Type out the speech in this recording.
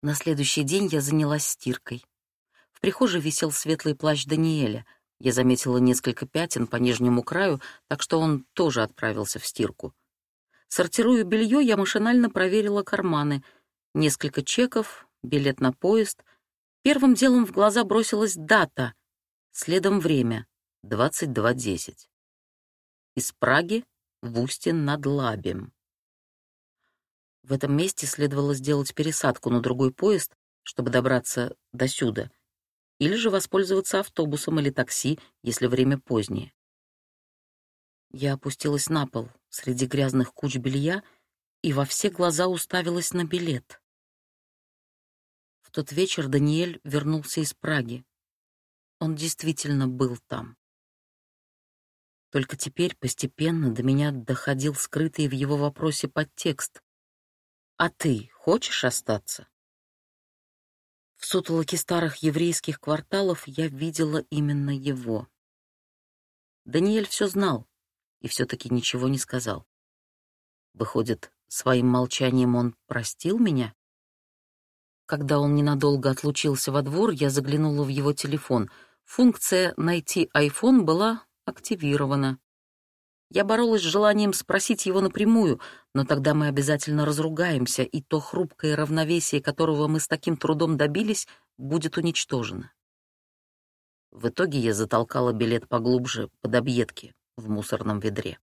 На следующий день я занялась стиркой. В прихожей висел светлый плащ Даниэля. Я заметила несколько пятен по нижнему краю, так что он тоже отправился в стирку. Сортируя белье, я машинально проверила карманы. Несколько чеков, билет на поезд. Первым делом в глаза бросилась дата, следом время — 22.10. Из Праги в Устин над Лабем. В этом месте следовало сделать пересадку на другой поезд, чтобы добраться до сюда, или же воспользоваться автобусом или такси, если время позднее. Я опустилась на пол среди грязных куч белья и во все глаза уставилась на билет. В тот вечер Даниэль вернулся из Праги. Он действительно был там. Только теперь постепенно до меня доходил скрытый в его вопросе подтекст. «А ты хочешь остаться?» В сутолоке старых еврейских кварталов я видела именно его. Даниэль все знал и все-таки ничего не сказал. Выходит, своим молчанием он простил меня? Когда он ненадолго отлучился во двор, я заглянула в его телефон. Функция «Найти iPhone» была активирована. Я боролась с желанием спросить его напрямую, но тогда мы обязательно разругаемся, и то хрупкое равновесие, которого мы с таким трудом добились, будет уничтожено. В итоге я затолкала билет поглубже, под объедки, в мусорном ведре.